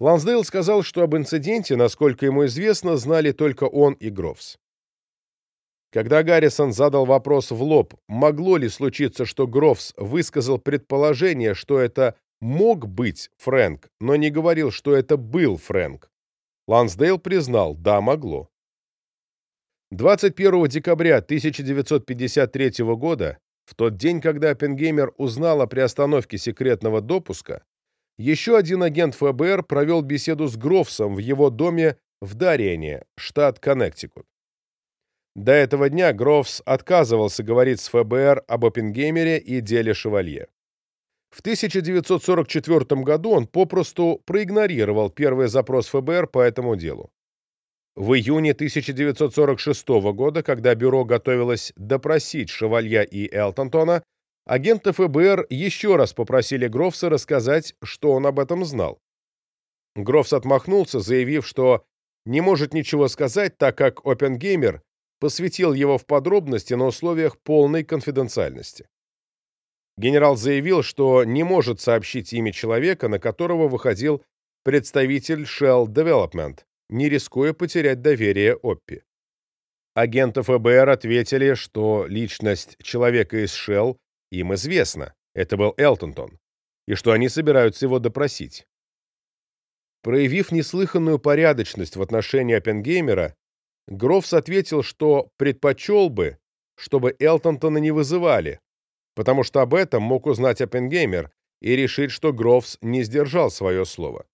Лансдейл сказал, что об инциденте, насколько ему известно, знали только он и Грофс. Когда Гаррисон задал вопрос в лоб, могло ли случиться, что Грофс высказал предположение, что это мог быть Фрэнк, но не говорил, что это был Фрэнк, Лансдейл признал, да, могло. 21 декабря 1953 года, в тот день, когда Оппенгеймер узнал о приостановке секретного допуска, еще один агент ФБР провел беседу с Грофсом в его доме в Дариене, штат Коннектикут. До этого дня Грофс отказывался говорить с ФБР об Оппенгеймере и деле Шевалье. В 1944 году он попросту проигнорировал первый запрос ФБР по этому делу. В июне 1946 года, когда бюро готовилось допросить Шевалье и Элтонтона, агенты ФБР еще раз попросили Грофса рассказать, что он об этом знал. Грофс отмахнулся, заявив, что не может ничего сказать, так как Оппенгеймер посвятил его в подробности на условиях полной конфиденциальности. Генерал заявил, что не может сообщить имя человека, на которого выходил представитель Shell Development, не рискуя потерять доверие Оппи. Агенты ФБР ответили, что личность человека из Shell им известна, это был Элтонтон, и что они собираются его допросить. Проявив неслыханную порядочность в отношении Оппенгеймера, Грофс ответил, что предпочел бы, чтобы Элтонтона не вызывали, потому что об этом мог узнать Оппенгеймер и решить, что Грофс не сдержал свое слово.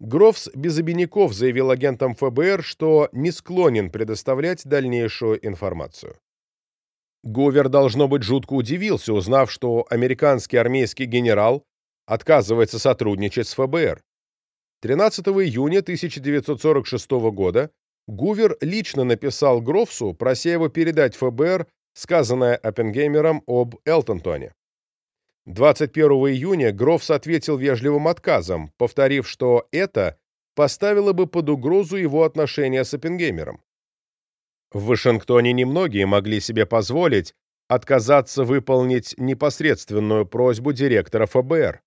Грофс без обиняков заявил агентам ФБР, что не склонен предоставлять дальнейшую информацию. Гувер, должно быть, жутко удивился, узнав, что американский армейский генерал отказывается сотрудничать с ФБР. 13 июня 1946 года Гувер лично написал Грофсу, прося его передать ФБР сказанное Оппенгеймером об Элтонтоне. 21 июня Грофс ответил вежливым отказом, повторив, что это поставило бы под угрозу его отношения с Оппенгеймером. В Вашингтоне немногие могли себе позволить отказаться выполнить непосредственную просьбу директора ФБР.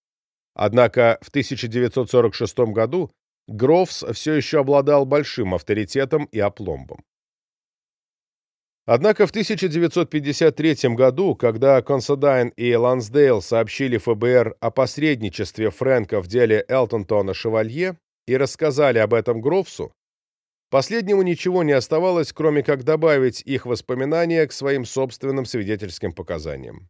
Однако в 1946 году Грофс все еще обладал большим авторитетом и опломбом. Однако в 1953 году, когда Консадайн и Лансдейл сообщили ФБР о посредничестве Фрэнка в деле Элтонтона Шевалье и рассказали об этом Грофсу, последнему ничего не оставалось, кроме как добавить их воспоминания к своим собственным свидетельским показаниям.